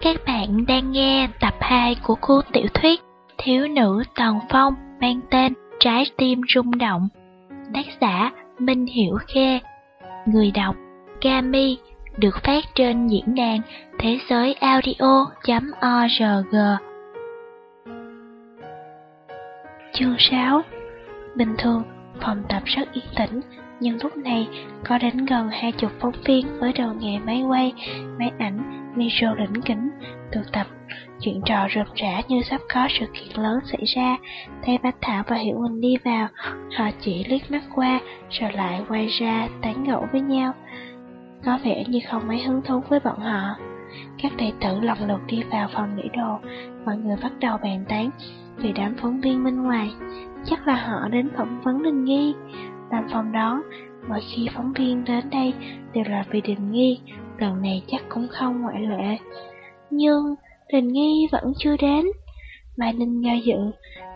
Các bạn đang nghe tập 2 của cuốn tiểu thuyết Thiếu nữ Tần Phong mang tên Trái tim rung động. Tác giả Minh Hiểu khe Người đọc Kami được phát trên diễn đàn thế giới audio.org. Chương 6 Bình thường, phòng tập rất yên tĩnh, nhưng lúc này có đến gần hai chục phóng viên với đầu nghề máy quay, máy ảnh, micro đỉnh kính, tụ tập. Chuyện trò rộp rã như sắp có sự kiện lớn xảy ra. Thấy Bách Thảo và Hiểu Quỳnh đi vào, họ chỉ liếc mắt qua, rồi lại quay ra tán gẫu với nhau. Có vẻ như không mấy hứng thú với bọn họ. Các đệ tử lần lượt đi vào phòng nghỉ đồ, mọi người bắt đầu bàn tán vì đám phóng viên bên ngoài. Chắc là họ đến phỏng vấn Đình Nghi. Làm phòng đó, mọi khi phóng viên đến đây đều là vì Đình Nghi, lần này chắc cũng không ngoại lệ. Nhưng Đình Nghi vẫn chưa đến. Mai Ninh do dự,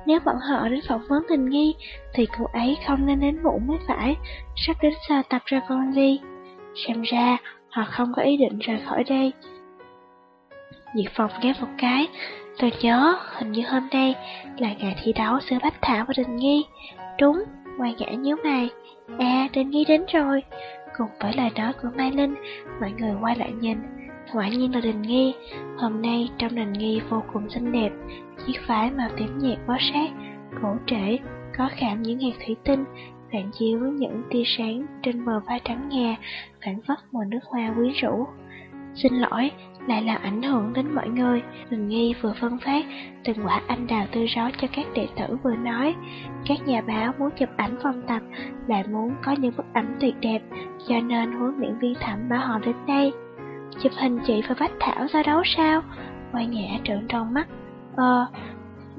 nếu bọn họ đến phỏng vấn Đình Nghi thì cô ấy không nên đến muộn mới phải, sắp đến giờ tập ra con đi. Xem ra họ không có ý định rời khỏi đây. Diệp Phong ghé một cái, tôi nhớ hình như hôm nay là ngày thi đấu giữa Bách Thảo và Đình Nghi. Đúng, ngoài ngã nhớ mày. À, Đình Nghi đến rồi. Cùng với lời nói của Mai Linh, mọi người quay lại nhìn. Quả nhiên là Đình Nghi. Hôm nay trong Đình Nghi vô cùng xinh đẹp. Chiếc váy màu tím nhạt bó sát, cổ trễ, có khảm những hạt thủy tinh, phản chiếu những tia sáng trên bờ vai trắng ngà, phản phất mùi nước hoa quý rũ. Xin lỗi, lại làm ảnh hưởng đến mọi người. Đình Nghi vừa phân phát từng quả anh đào tươi rói cho các đệ tử vừa nói. Các nhà báo muốn chụp ảnh phong tập, lại muốn có những bức ảnh tuyệt đẹp, cho nên huấn luyện viên thẩm bảo họ đến đây. Chụp hình chị và Bách Thảo ra đấu sao? Quay nhã trợn tròn mắt. Ờ,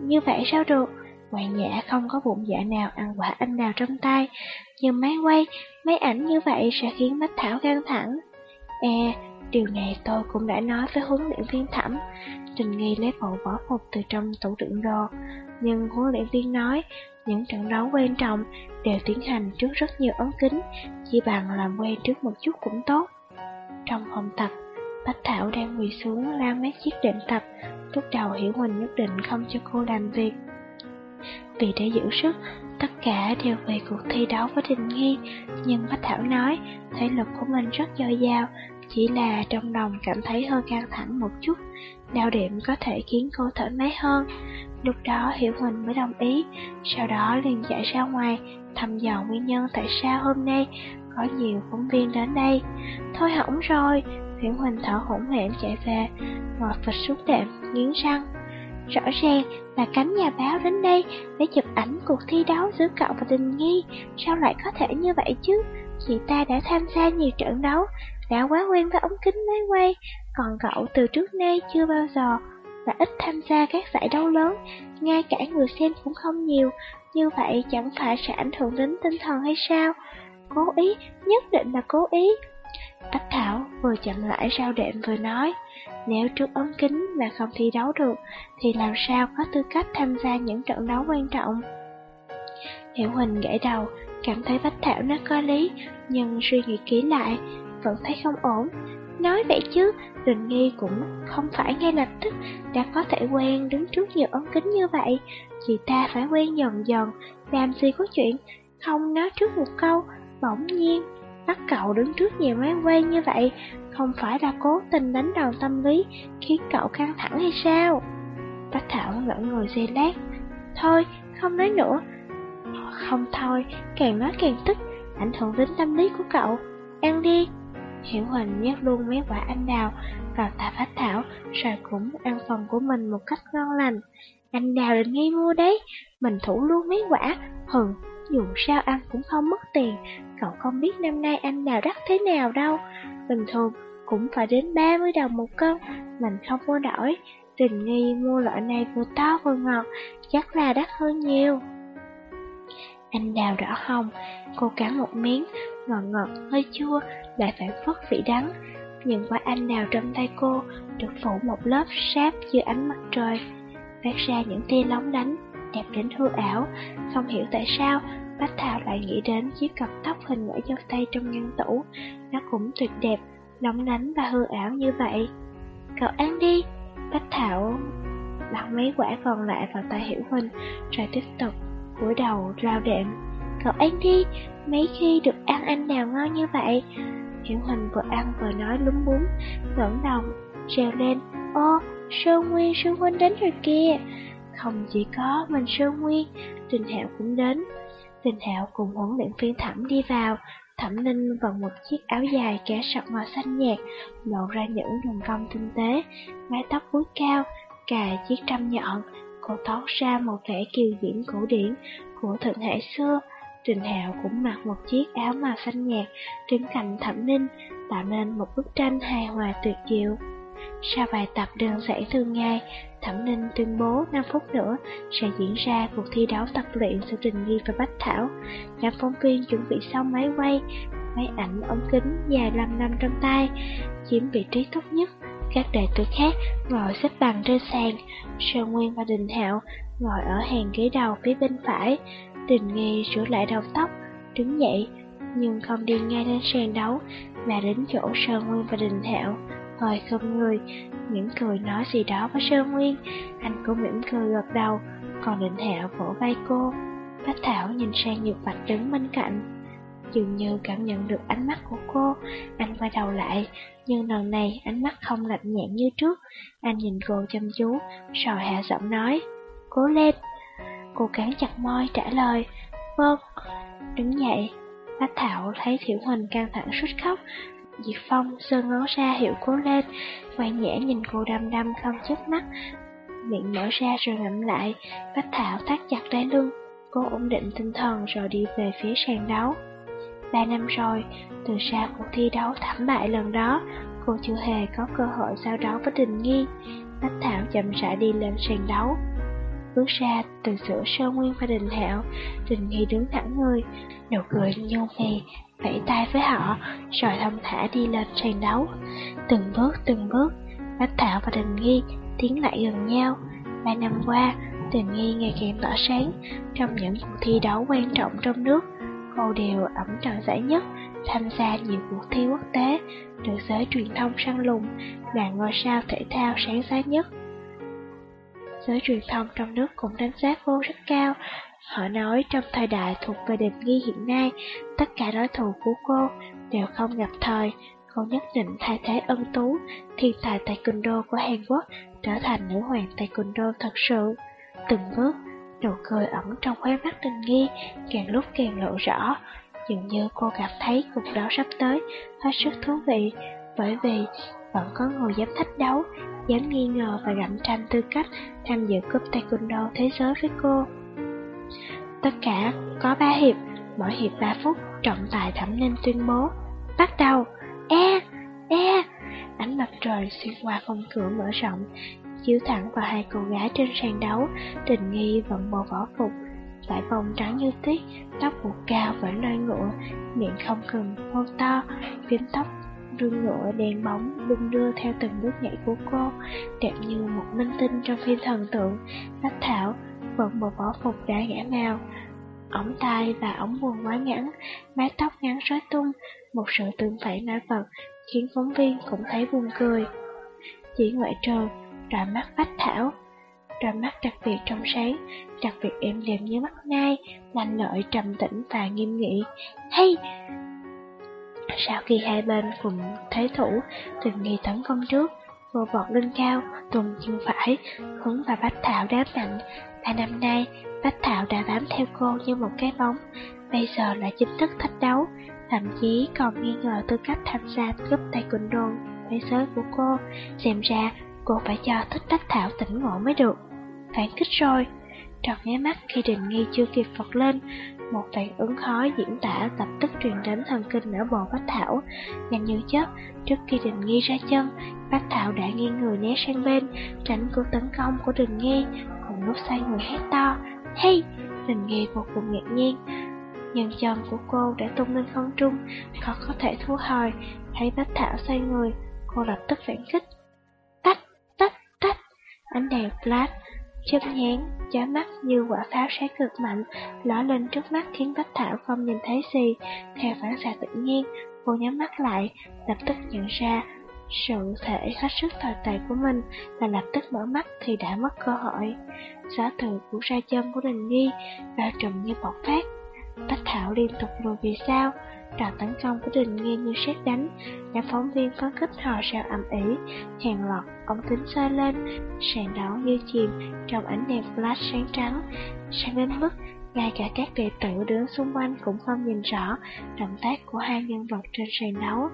như vậy sao được? Ngoại nhã không có bụng dạ nào ăn quả anh đào trong tay, nhưng máy quay, máy ảnh như vậy sẽ khiến Bách Thảo căng thẳng. E, điều này tôi cũng đã nói với huấn luyện viên thẩm. Trình Nghi lấy bộ võ phục từ trong tủ đựng đồ, nhưng huấn luyện viên nói những trận đấu quan trọng đều tiến hành trước rất nhiều ống kính, chỉ bằng làm quen trước một chút cũng tốt. Trong phòng tập, Bách Thảo đang quỳ xuống la mấy chiếc đệm tập, lúc đầu Hiểu Huỳnh nhất định không cho cô làm việc. Vì để giữ sức, tất cả đều về cuộc thi đấu với Đình Nghi, nhưng Bách Thảo nói thể lực của mình rất dồi dào, chỉ là trong lòng cảm thấy hơi căng thẳng một chút, đau điểm có thể khiến cô thoải mái hơn. Lúc đó Hiểu Huỳnh mới đồng ý, sau đó liền chạy ra ngoài, thăm dò nguyên nhân tại sao hôm nay có nhiều phóng viên đến đây. Thôi hỏng rồi, Hiểu Huỳnh thở hổn hển chạy về, ngồi phịch xuống đệm, nghiến răng. Rõ ràng là cánh nhà báo đến đây để chụp ảnh cuộc thi đấu giữa cậu và Đình Nghi, sao lại có thể như vậy chứ? Chị ta đã tham gia nhiều trận đấu, đã quá quen với ống kính máy quay, còn cậu từ trước nay chưa bao giờ và ít tham gia các giải đấu lớn, ngay cả người xem cũng không nhiều, như vậy chẳng phải sẽ ảnh hưởng đến tinh thần hay sao? Cố ý, nhất định là cố ý. Bách Thảo vừa chậm lại sao đệm vừa nói, nếu trước ống kính mà không thi đấu được, thì làm sao có tư cách tham gia những trận đấu quan trọng? Hiểu Huỳnh gãy đầu, cảm thấy Bách Thảo nó có lý, nhưng suy nghĩ kỹ lại, vẫn thấy không ổn. Nói vậy chứ, Đình Nghi cũng không phải ngay lập tức đã có thể quen đứng trước nhiều ống kính như vậy. Chị ta phải quen dần dần, làm gì có chuyện, không nói trước một câu, bỗng nhiên bắt cậu đứng trước nhiều máy quay như vậy, không phải là cố tình đánh đòn tâm lý, khiến cậu căng thẳng hay sao? Bách Thảo ngẩn người dây lát. Thôi, không nói nữa. Không thôi, càng nói càng tức, ảnh hưởng đến tâm lý của cậu. Ăn đi. Hiểu Huỳnh nhét luôn mấy quả anh đào vào tạ phát Thảo, rồi cũng ăn phần của mình một cách ngon lành. Anh đào định nghi mua đấy, mình thủ luôn mấy quả, hừng, dù sao ăn cũng không mất tiền, cậu không biết năm nay anh đào đắt thế nào đâu. Bình thường cũng phải đến 30 đồng một cân, mình không mua nổi. Tình nghi mua loại này vừa to vừa ngọt, chắc là đắt hơn nhiều. Anh đào đỏ hồng, cô cắn một miếng, ngọt ngọt, hơi chua, lại phải phất vị đắng. Nhưng quả anh đào trong tay cô được phủ một lớp sáp dưới ánh mặt trời, phát ra những tia lóng lánh, đẹp đến hư ảo. Không hiểu tại sao, Bách Thảo lại nghĩ đến chiếc cặp tóc hình mỗi dâu tay trong ngăn tủ. Nó cũng tuyệt đẹp, lóng lánh và hư ảo như vậy. Cậu ăn đi, Bách Thảo đặt mấy quả còn lại vào tay Hiểu Huynh, rồi tiếp tục cúi đầu rao đệm. Cậu ăn đi, mấy khi được ăn anh nào ngon như vậy. Hiển Hoành vừa ăn vừa nói lúng búng, ngẩng đầu, reo lên, ô, Sơn Nguyên, Sơn Huynh đến rồi kìa. Không chỉ có mình Sơn Nguyên, Trình Hạo cũng đến. Trình Hạo cùng huấn luyện viên thẩm đi vào, Thẩm Ninh vào một chiếc áo dài kẻ sọc màu xanh nhạt, lộ ra những đường cong tinh tế, mái tóc búi cao, cài chiếc trăm nhọn, cổ thoát ra một vẻ kiều diễm cổ điển của thượng hải xưa. Trình Hạo cũng mặc một chiếc áo màu xanh nhạt, đứng cạnh Thẩm Ninh, tạo nên một bức tranh hài hòa tuyệt diệu. Sau bài tập đơn giản thường ngày, Thẩm Ninh tuyên bố 5 phút nữa sẽ diễn ra cuộc thi đấu tập luyện giữa Trình Nghi và Bách Thảo. Các phóng viên chuẩn bị xong máy quay, máy ảnh ống kính dài 5 năm trong tay, chiếm vị trí tốt nhất. Các đệ tử khác ngồi xếp bằng trên sàn, Sơn Nguyên và Đình Hạo ngồi ở hàng ghế đầu phía bên phải. Đình Nghi sửa lại đầu tóc, đứng dậy, nhưng không đi ngay lên sàn đấu, mà đến chỗ Sơn Nguyên và Đình thảo, Hồi không người, mỉm cười nói gì đó với Sơn Nguyên, anh cũng mỉm cười gật đầu, còn định thảo vỗ vai cô. Bách Thảo nhìn sang Nhược Bạch đứng bên cạnh, dường như cảm nhận được ánh mắt của cô, anh quay đầu lại, nhưng lần này ánh mắt không lạnh nhạt như trước, anh nhìn cô chăm chú, rồi hạ giọng nói, cố lên. Cô cắn chặt môi trả lời, vâng, đứng dậy. Bách Thảo thấy Thiểu Huỳnh căng thẳng suýt khóc, Diệp Phong sơn ngón ra hiệu cố lên, ngoan nhẽ nhìn cô đăm đăm không chớp mắt, miệng mở ra rồi ngậm lại, Bách Thảo thắt chặt đai lưng, cô ổn định tinh thần rồi đi về phía sàn đấu. Ba năm rồi, từ sau cuộc thi đấu thảm bại lần đó, cô chưa hề có cơ hội giao đấu với Đình Nghi. Bách Thảo chậm rãi đi lên sàn đấu. Bước ra từ giữa Sơn Nguyên và Đình Hạo, Đình Nghi đứng thẳng người, nụ cười nhô về vẫy tay với họ, rồi thông thả đi lên sàn đấu. Từng bước, từng bước, Bách Thảo và Đình Nghi tiến lại gần nhau. Ba năm qua, Đình Nghi ngày càng tỏ sáng trong những cuộc thi đấu quan trọng trong nước. Cô đều ẩm tròn giải nhất, tham gia nhiều cuộc thi quốc tế, được giới truyền thông săn lùng là ngôi sao thể thao sáng giá nhất. Giới truyền thông trong nước cũng đánh giá cô rất cao, Họ nói trong thời đại thuộc về địch nghi hiện nay, tất cả đối thủ của cô đều không gặp thời. Cô nhất định thay thế ân tú, thiên tài taekwondo của Hàn Quốc, trở thành nữ hoàng taekwondo thật sự. Từng bước, nụ cười ẩn trong khóe mắt tình nghi, càng lúc càng lộ rõ. Dường như cô cảm thấy cuộc đấu sắp tới hết sức thú vị, bởi vì vẫn có người dám thách đấu, dám nghi ngờ và gặm tranh tư cách tham dự cúp taekwondo thế giới với cô. Tất cả có 3 hiệp, mỗi hiệp 3 phút, trọng tài thẩm nên tuyên bố. Bắt đầu, e, e, ánh mặt trời xuyên qua khung cửa mở rộng, chiếu thẳng vào hai cô gái trên sàn đấu, tình nghi vận bộ võ phục, vải vòng trắng như tuyết, tóc buộc cao vẫn nơi ngựa, miệng không ngừng hôn to, phím tóc rương ngựa đèn bóng đung đưa theo từng bước nhảy của cô, đẹp như một minh tinh trong phim thần tượng. Bách Thảo vận một vỏ phục đã ngã màu, ống tay và ống quần quá ngắn, mái tóc ngắn rối tung, một sự tương phản nổi bật, khiến phóng viên cũng thấy buồn cười. Chỉ ngoại trừ, đôi mắt bách thảo, đôi mắt đặc biệt trong sáng, đặc biệt êm đềm như mắt nai, lành lợi trầm tĩnh và nghiêm nghị. Hay! Sau khi hai bên cùng thế thủ, Tuyền nghi tấn công trước, cô vọt lên cao, tung chân phải, hướng vào bách thảo đá mạnh, Ba năm nay, Bách Thảo đã bám theo cô như một cái bóng, bây giờ lại chính thức thách đấu, thậm chí còn nghi ngờ tư cách tham gia cúp taekwondo thế giới của cô. Xem ra, cô phải cho thích Bách Thảo tỉnh ngộ mới được. Phản kích rồi. Tròn nháy mắt khi Đình Nghi chưa kịp phật lên, một phản ứng khó diễn tả lập tức truyền đến thần kinh ở bộ Bách Thảo. Nhanh như chớp, trước khi Đình Nghi ra chân, Bách Thảo đã nghiêng người né sang bên, tránh cuộc tấn công của Đình Nghi, cùng lúc xoay người hét to. Hey! Đình Nghi vô cùng ngạc nhiên. Nhưng chân của cô đã tung lên không trung, khó có thể thu hồi. Thấy Bách Thảo xoay người, cô lập tức phản kích. Tách, tách, tách. Ánh đèn flash chớp nhán, chói mắt như quả pháo sáng cực mạnh, ló lên trước mắt khiến Bách Thảo không nhìn thấy gì. Theo phản xạ tự nhiên, Cô nhắm mắt lại, lập tức nhận ra sự thể hết sức tồi tệ của mình và lập tức mở mắt thì đã mất cơ hội. Gió từ của ra chân của Đình Nghi và trùm như bọc phát. Bách Thảo liên tục lùi vì sao, đòn tấn công của Đình Nghi như sét đánh, đã phóng viên phấn khích hò reo ầm ĩ, hàng loạt ống kính soi lên, sàn đấu như chìm trong ánh đèn flash sáng trắng, sáng đến mức ngay cả các đệ tử đứng xung quanh cũng không nhìn rõ động tác của hai nhân vật trên sàn đấu.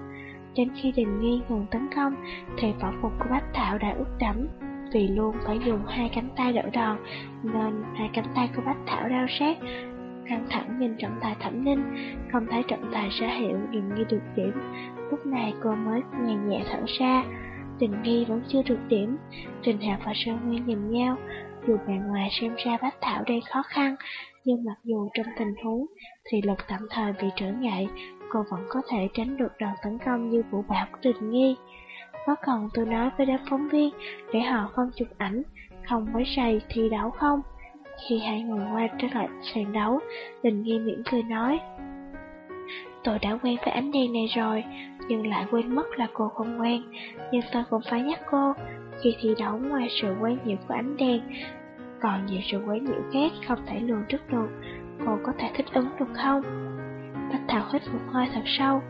Đến khi Đình Nghi ngừng tấn công, thì võ phục của Bách Thảo đã ướt đẫm. Vì luôn phải dùng hai cánh tay đỡ đòn, nên hai cánh tay của Bách Thảo đau sát. Căng thẳng nhìn trọng tài thẩm ninh, không thấy trọng tài sẽ hiệu Đình Nghi được điểm. Lúc này cô mới nhàn nhẹ thở ra. Tình Nghi vẫn chưa được điểm. Trình Hạc và Sơn Nguyên nhìn nhau. Dù bề ngoài xem ra bác Thảo đây khó khăn, nhưng mặc dù trong tình huống thì lực tạm thời bị trở ngại, cô vẫn có thể tránh được đòn tấn công như vũ bão của Tình Nghi. Có cần tôi nói với đám phóng viên để họ không chụp ảnh, không quấy rầy thi đấu không? Khi hai người qua trở lại sàn đấu, Đình Nghi mỉm cười nói. Tôi đã quen với ánh đèn này rồi, nhưng lại quên mất là cô không quen. Nhưng tôi cũng phải nhắc cô, khi thi đấu ngoài sự quấy nhiễu của ánh đèn, còn nhiều sự quấy nhiễu khác không thể lường trước được. Cô có thể thích ứng được không? Bách Thảo hít một hơi thật sâu.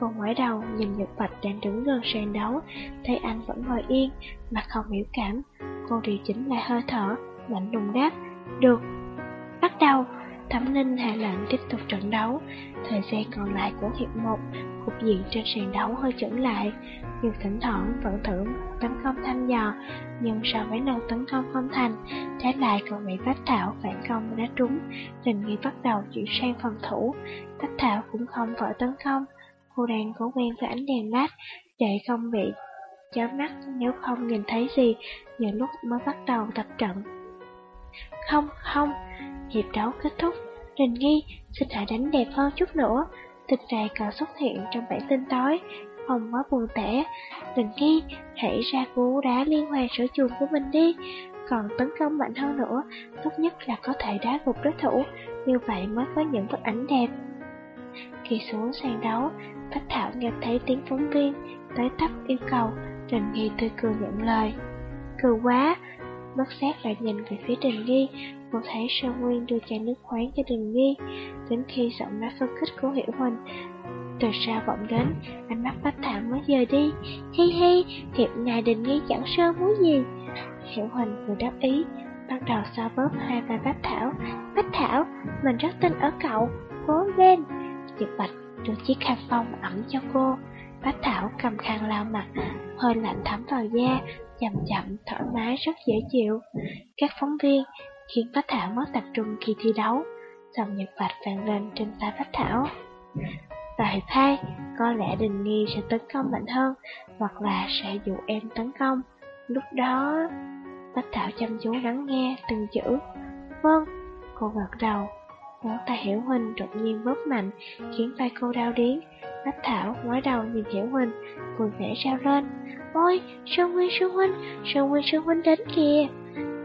Cô ngoái đầu nhìn Nhật Bạch đang đứng gần sàn đấu, thấy anh vẫn ngồi yên, mà không biểu cảm. Cô điều chỉnh lại hơi thở, lạnh lùng đáp, được. Bắt đầu, Thẩm Ninh hạ lệnh tiếp tục trận đấu. Thời gian còn lại của hiệp 1, cục diện trên sàn đấu hơi chững lại. nhưng thỉnh thoảng vẫn thử tấn công thăm dò, nhưng sau mấy lần tấn công không thành, trái lại còn bị Bách Thảo phản công đá trúng, Trình Nghi bắt đầu chuyển sang phòng thủ. Bách Thảo cũng không vỡ tấn công, cô đang cố quen với ánh đèn lát để không bị chói mắt nếu không nhìn thấy gì những lúc mới bắt đầu tập trận. Không, không, hiệp đấu kết thúc, Trình Nghi xin hãy đánh đẹp hơn chút nữa. Tình ra còn xuất hiện trong bản tin tối, không quá buồn tẻ. Đừng Nghi, hãy ra cú đá liên hoàn sở trường của mình đi. Còn tấn công mạnh hơn nữa, tốt nhất là có thể đá gục đối thủ, như vậy mới có những bức ảnh đẹp. Khi xuống sàn đấu, Bách Thảo nghe thấy tiếng phóng viên, tới tấp yêu cầu, Đình Nghi tươi cười nhận lời. Cười quá, bất giác lại nhìn về phía Đình Nghi, cô thấy Sơn Nguyên đưa chai nước khoáng cho Đình Nghi, đến khi giọng nói phân khích của Hiểu Huỳnh từ xa vọng đến, ánh mắt Bách Thảo mới rời đi. Hi hi, thiệp ngài Đình Nghi chẳng sơ muốn gì. Hiểu Huỳnh vừa đáp ý, bắt đầu so bóp hai vai Bách Thảo. Bách Thảo, mình rất tin ở cậu, cố lên. Diệp Bạch đưa chiếc khăn phong ẩm cho cô. Bách Thảo cầm khăn lau mặt, hơi lạnh thấm vào da, chậm chậm, thoải mái, rất dễ chịu. Các phóng viên khiến Bách Thảo mất tập trung khi thi đấu. Dòng nhật vạch vang lên trên tay Bách Thảo. Và hiệp hai, có lẽ Đình Nghi sẽ tấn công mạnh hơn, hoặc là sẽ dụ em tấn công. Lúc đó, Bách Thảo chăm chú lắng nghe từng chữ. Vâng, cô gật đầu. Ngón tay Hiểu Huynh đột nhiên bóp mạnh, khiến tay cô đau điếng. Bách Thảo ngoái đầu nhìn Hiểu Huynh, vui vẻ reo lên. Ôi, Sơn Huynh, Sơn Huynh, Sơn Huynh, Sơn Huynh đến kìa.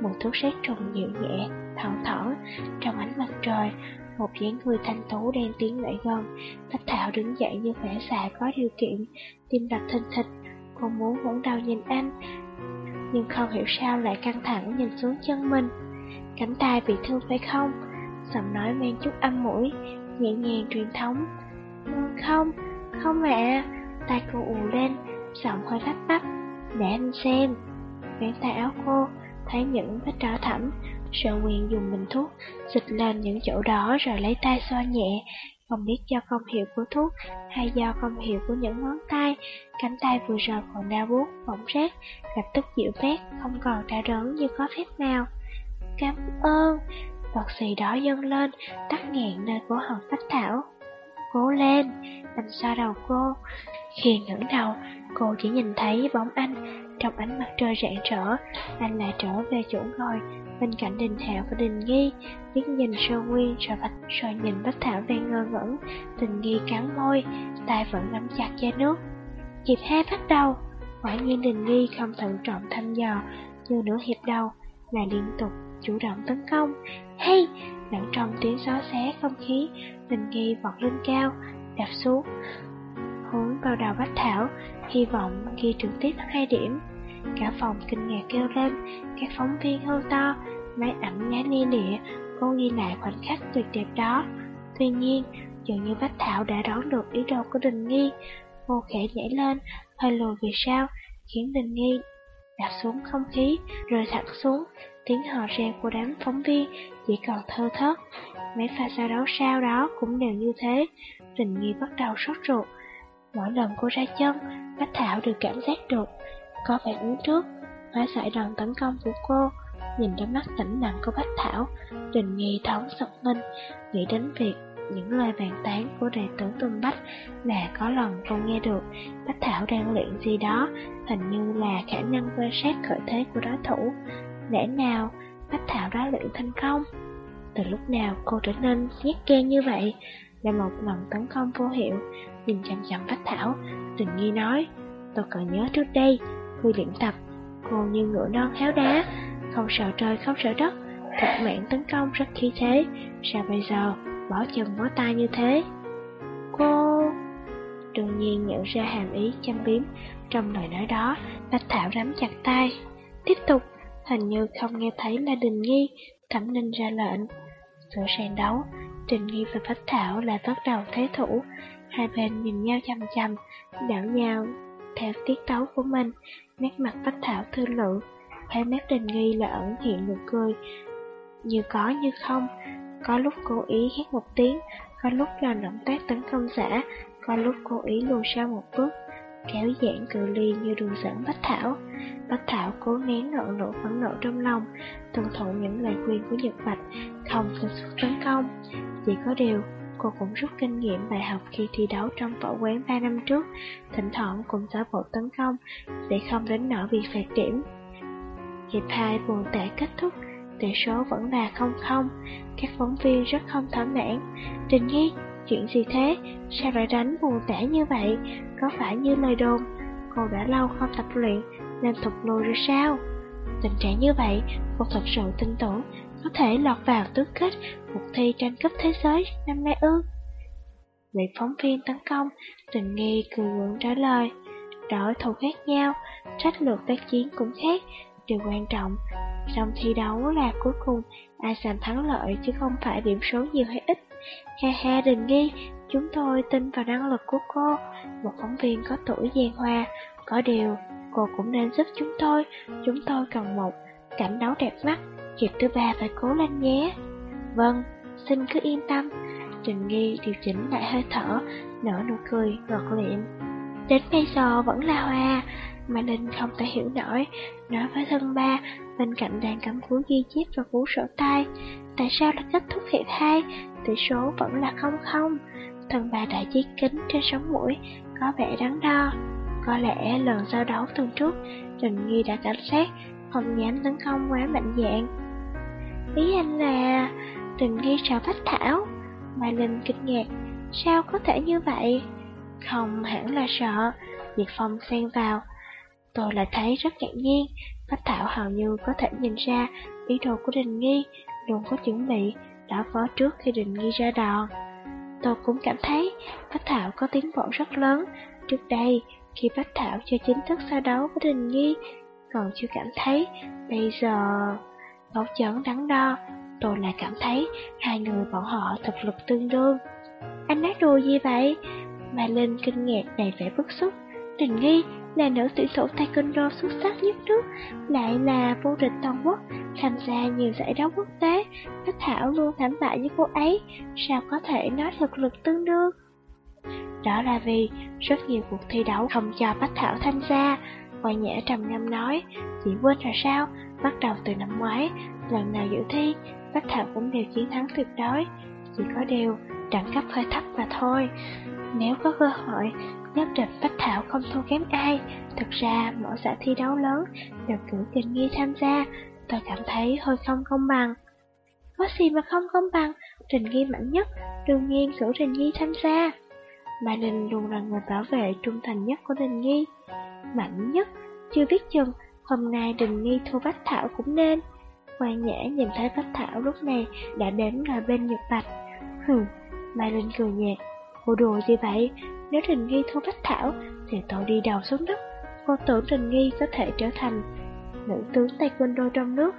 Một thuốc sát trùng dịu nhẹ, thỏng thở, trong ánh mặt trời, một dáng người thanh tú đen tiến lại gần. Bách Thảo đứng dậy như vẻ xạ có điều kiện, tim đập thình thịch. Cô muốn vẫn đầu nhìn anh, nhưng không hiểu sao lại căng thẳng nhìn xuống chân mình. Cánh tay bị thương phải không? Giọng nói mang chút âm mũi, nhẹ nhàng truyền thống. Không, không mẹ. Tay cô ù lên, giọng hơi lắp bắp. Để anh xem. Vén tay áo cô, thấy những vết đỏ thẳm, Sở quyền dùng bình thuốc, xịt lên những chỗ đó rồi lấy tay xoa nhẹ. Không biết do công hiệu của thuốc hay do công hiệu của những ngón tay, cánh tay vừa rồi còn đau buốt, bỏng rát, lập tức dịu phép, không còn đau đớn như có phép nào. Cảm ơn, vật xì đó dâng lên, tắt nghẹn nơi cổ họng phách Thảo. Cố lên, anh xoa đầu cô. Khi ngẩng đầu, cô chỉ nhìn thấy bóng anh, trong ánh mặt trời rạng rỡ, anh lại trở về chỗ ngồi, bên cạnh Đình Hạo và Đình Nghi, biết nhìn Sơ Nguyên rồi bạch rồi nhìn Bách Thảo đang ngơ ngẩn, Đình Nghi cắn môi, tay vẫn nắm chặt chai nước. Hiệp hai bắt đầu, quả nhiên Đình Nghi không thận trọng thăm dò, như nửa hiệp đầu, lại liên tục chủ động tấn công. Hay, lẫn trong tiếng gió xé không khí, Đình Nghi vọt lên cao, đạp xuống. hướng vào đầu Bách Thảo, hy vọng ghi trực tiếp hai điểm. Cả phòng kinh ngạc kêu lên, các phóng viên hô to, máy ảnh nhái lia lịa, cô ghi lại khoảnh khắc tuyệt đẹp đó. Tuy nhiên, dường như Bách Thảo đã đoán được ý đồ của Đình Nghi, cô khẽ nhảy lên, hơi lùi về sau, khiến Đình Nghi đạp xuống không khí, rơi thẳng xuống, tiếng hò reo của đám phóng viên chỉ còn thơ thớt. Mấy pha sao đấu sau đó cũng đều như thế, Trình Nghi bắt đầu sốt ruột. Mỗi lần cô ra chân, Bách Thảo đều cảm giác được, có phản ứng trước, hóa giải đòn tấn công của cô. Nhìn đôi mắt tỉnh lặng của Bách Thảo, Trình Nghi thống giật mình, nghĩ đến việc những lời bàn tán của đệ tử tôn Bách là có lần cô nghe được Bách Thảo đang luyện gì đó, hình như là khả năng quan sát khởi thế của đối thủ. Lẽ nào Bách Thảo đã luyện thành công? Từ lúc nào cô trở nên nhát gan như vậy? Là một lần tấn công vô hiệu, nhìn chăm chăm Bách Thảo, tình nghi nói, tôi còn nhớ trước đây, khi luyện tập, cô như ngựa non héo đá, không sợ trời không sợ đất, thật mạng tấn công rất khí thế, sao bây giờ bỏ chân bỏ tay như thế. Cô... Đương nhiên nhận ra hàm ý chăm biếm trong lời nói đó, bách Thảo nắm chặt tay. Tiếp tục, hình như không nghe thấy là Đình Nghi, Thẩm Ninh ra lệnh. Giữa sàn đấu, Đình Nghi và Bách Thảo lại bắt đầu thế thủ, hai bên nhìn nhau chăm chăm, đảo nhau theo tiết tấu của mình, nét mặt Bách Thảo thư lự, thấy mép Đình Nghi là ẩn hiện nụ cười, như có như không, có lúc cố ý hét một tiếng, có lúc là động tác tấn công giả, có lúc cố ý lùi sau một bước, kéo giãn cự ly như đường dẫn Bách Thảo. Bách Thảo cố nén nợ nộ phẫn nộ trong lòng, tuân thủ những lời khuyên của Nhật Bạch, không khinh suất tấn công. Chỉ có điều, cô cũng rút kinh nghiệm bài học khi thi đấu trong võ quán 3 năm trước, thỉnh thoảng cũng giả bộ tấn công, để không đến nỗi bị phạt điểm. Hiệp hai buồn tẻ kết thúc, tỷ số vẫn là không không. Các phóng viên rất không thỏa mãn. Trình Nhi, chuyện gì thế? Sao lại đánh buồn tẻ như vậy? Có phải như lời đồn? Cô đã lâu không tập luyện nên thụt lùi rồi sao? Tình trạng như vậy, cô thật sự tin tưởng có thể lọt vào tứ kết cuộc thi tranh cúp thế giới năm nay ư? Bị phóng viên tấn công, Tình Nghi cười gượng trả lời. Đổi thủ khác nhau, trách lược tác chiến cũng khác, điều quan trọng trong thi đấu là cuối cùng ai giành thắng lợi chứ không phải điểm số nhiều hay ít. Ha ha đừng nghi, chúng tôi tin vào năng lực của cô. Một phóng viên có tuổi giang hoa, có điều cô cũng nên giúp chúng tôi. Chúng tôi cần một cảnh đấu đẹp mắt, hiệp thứ ba phải cố lên nhé. Vâng, xin cứ yên tâm. Trình Nghi điều chỉnh lại hơi thở, nở nụ cười ngọt liệm. Đến bây giờ vẫn là hoa, mà Linh không thể hiểu nổi, nói với thân ba, bên cạnh đang cầm cúi ghi chép và cuốn sổ tay. Tại sao lại kết thúc hiệp hai, tỷ số vẫn là không không? thần bà đã chiếc kính trên sống mũi, có vẻ đắn đo. Có lẽ lần giao đấu tuần trước, Trình Nghi đã cảnh sát, không dám tấn công quá mạnh dạng. Ý anh là Trình Nghi sợ Bách Thảo. Mai Linh kinh ngạc, sao có thể như vậy? Không hẳn là sợ, Diệt Phong xen vào, Tôi lại thấy rất ngạc nhiên, Bách Thảo hầu như có thể nhìn ra ý đồ của Đình Nghi, luôn có chuẩn bị, đã phó trước khi Đình ghi ra đòn. Tôi cũng cảm thấy Bách Thảo có tiến bộ rất lớn. Trước đây, khi Bách Thảo chưa chính thức so đấu với Đình Nghi, còn chưa cảm thấy, bây giờ... Ngẫu chấn đắn đo, tôi lại cảm thấy hai người bọn họ thực lực tương đương. Anh nói đùa gì vậy? Mai Linh kinh ngạc đầy vẻ bức xúc. Đình Nghi là nữ tuyển thủ taekwondo xuất sắc nhất nước, lại là vô địch toàn quốc, tham gia nhiều giải đấu quốc tế. Bách Thảo luôn thảm bại với cô ấy, sao có thể nói thực lực tương đương? Đó là vì rất nhiều cuộc thi đấu không cho Bách Thảo tham gia. Quan Nhã trầm ngâm nói, chỉ quên rồi sao, bắt đầu từ năm ngoái, lần nào dự thi, Bách Thảo cũng đều chiến thắng tuyệt đối. Chỉ có điều, đẳng cấp hơi thấp mà thôi. Nếu có cơ hội, nhất định Bách Thảo không thua kém ai. Thực ra, mỗi giải thi đấu lớn đều cử tình nghi tham gia, tôi cảm thấy hơi không công bằng. Có gì mà không công bằng, Trình Nghi mạnh nhất, đương nhiên cử Trình Nghi tham gia. Mai Linh luôn là người bảo vệ trung thành nhất của Đình Nghi. Mạnh nhất, chưa biết chừng, hôm nay Đình Nghi thua Bách Thảo cũng nên. Quan Nhã nhìn thấy Bách Thảo lúc này đã đến ngồi bên Nhật Bạch. Hừ, Mai Linh cười nhạt, cô đùa gì vậy? Nếu Trình Nghi thua Bách Thảo thì tôi đi đầu xuống đất. Cô tưởng Trình Nghi có thể trở thành nữ tướng taekwondo trong nước.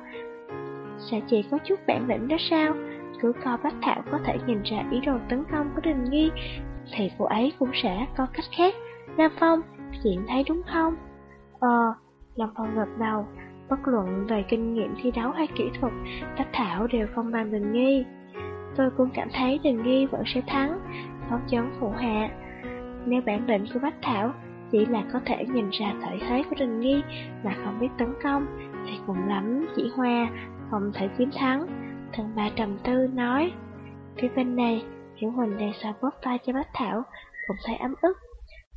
Sẽ chỉ có chút bản lĩnh đó sao? Cứ coi Bách Thảo có thể nhìn ra ý đồ tấn công của Trình Nghi thì cô ấy cũng sẽ có cách khác. Nam Phong, chuyện thấy đúng không? Ờ, Lâm Phong gật đầu, bất luận về kinh nghiệm thi đấu hay kỹ thuật, Bách Thảo đều không bằng Đình Nghi. Tôi cũng cảm thấy Đình Nghi vẫn sẽ thắng, phóng chấn phụ hạ. Nếu bản lĩnh của Bách Thảo chỉ là có thể nhìn ra thể thế của Đình Nghi mà không biết tấn công, thì cùng lắm chỉ hoa, không thể chiến thắng. Thần bà trầm tư nói, phía bên này, Hiểu Huỳnh đang sao bóp tay cho Bách Thảo, cũng thấy ấm ức.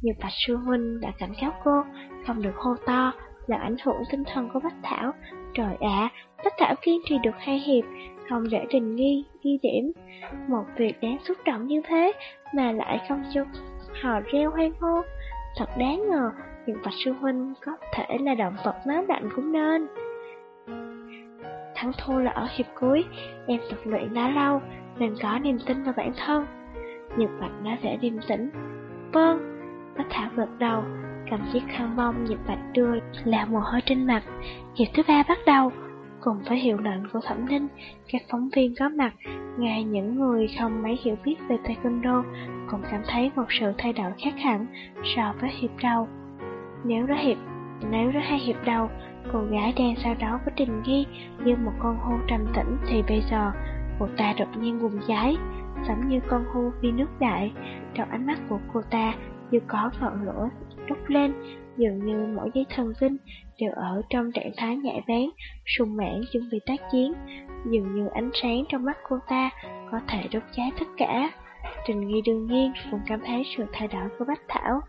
Nhưng Bạch Sư Huynh đã cảnh cáo cô, không được hô to, làm ảnh hưởng tinh thần của Bách Thảo. Trời ạ, Bách Thảo kiên trì được hai hiệp, không để Trình Nghi ghi điểm. Một việc đáng xúc động như thế mà lại không cho hò reo hoang hô. Thật đáng ngờ, nhưng vật Sư Huynh có thể là động vật máu lạnh cũng nên. Thắng thua là ở hiệp cuối, em tập luyện đã lâu, nên có niềm tin vào bản thân. Nhật Bạch nói vẻ điềm tĩnh. Vâng, Bách Thảo gật đầu, cầm chiếc khăn bông Nhật Bạch đưa là mồ hôi trên mặt. Hiệp thứ ba bắt đầu, cùng với hiệu lệnh của Thẩm Ninh, các phóng viên có mặt, ngay những người không mấy hiểu biết về Taekwondo cũng cảm thấy một sự thay đổi khác hẳn so với hiệp đầu. Nếu đó hiệp, nếu đó hai hiệp đầu, cô gái đang sau đó với Trình Ghi như một con hô trầm tĩnh thì bây giờ cô ta đột nhiên bùng cháy, giống như con hô phi nước đại. Trong ánh mắt của cô ta như có ngọn lửa đốt lên, dường như mỗi dây thần kinh đều ở trong trạng thái nhạy bén, sung mãn chuẩn bị tác chiến. Dường như ánh sáng trong mắt cô ta có thể đốt cháy tất cả. Trình Nghi đương nhiên cũng cảm thấy sự thay đổi của Bách Thảo.